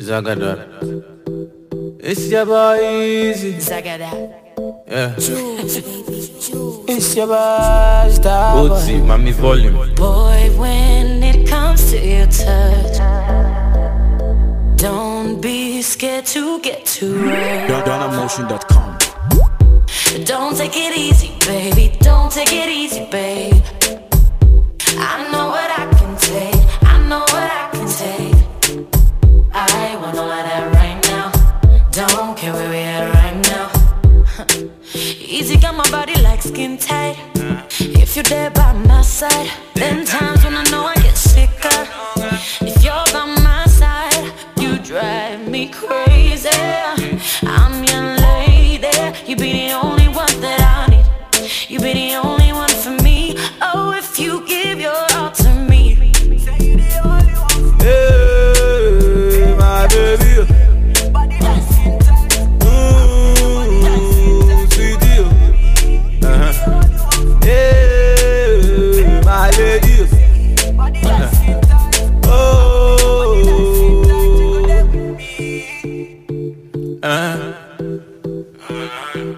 Zagada. It's your boy Easy. Zagada. Yeah. It's your boy, star boy. Oti, mami volume. Boy, when it comes to your touch, don't be scared to get to it. DonnaMotion.com. Don't take it easy, baby. Don't take it Easy got my body like skin tight. If you're there by my side, then times when I know I get sicker. If you're by my side, you drive me crazy. I'm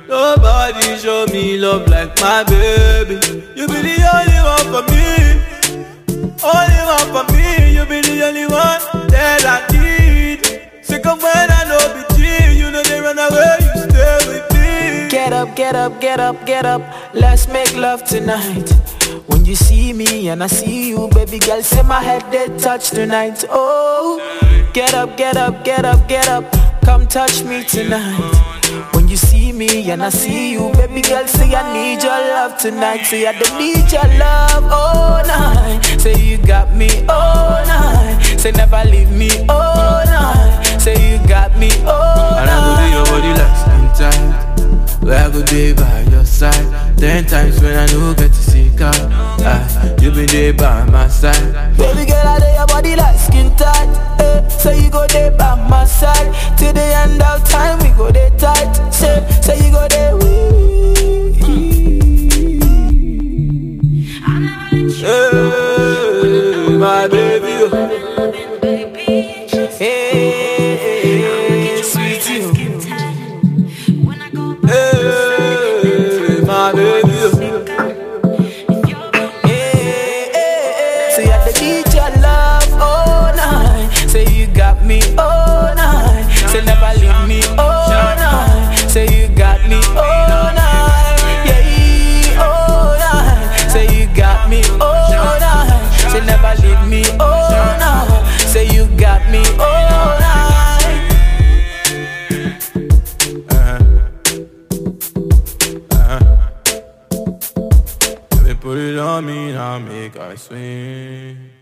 Nobody show me love like my baby. You be the only one for me. Only one for me. You be the only one that I need. Second when I know be cheap, you know they run away, you stay with me. Get up, get up, get up, get up. Let's make love tonight. When you see me and I see you, baby girl, say my head they touch tonight. Oh, get up, get up, get up, get up. Come touch me tonight. When you see me and I see you, baby girl, say I need your love tonight. Say I don't need your love all night. Say you got me all night. Say never leave me all night. Say you got me all And I go be your body like skin tight. Where I go be by your side. Ten times when I know get to see God. Ah, you been there by my side. Baby girl, I lay your body like skin tight. Say you go there by my side. Till the end of time, we go there tight. Say, say you go there. Hey, my baby. Me all night. Say never leave me all night. Say you got me all night. Yeah, all night. Say you got me all night. Say never leave me all night. Say you got me all night. Uh-huh. Uh-huh. Let me put it on me, now make I swing.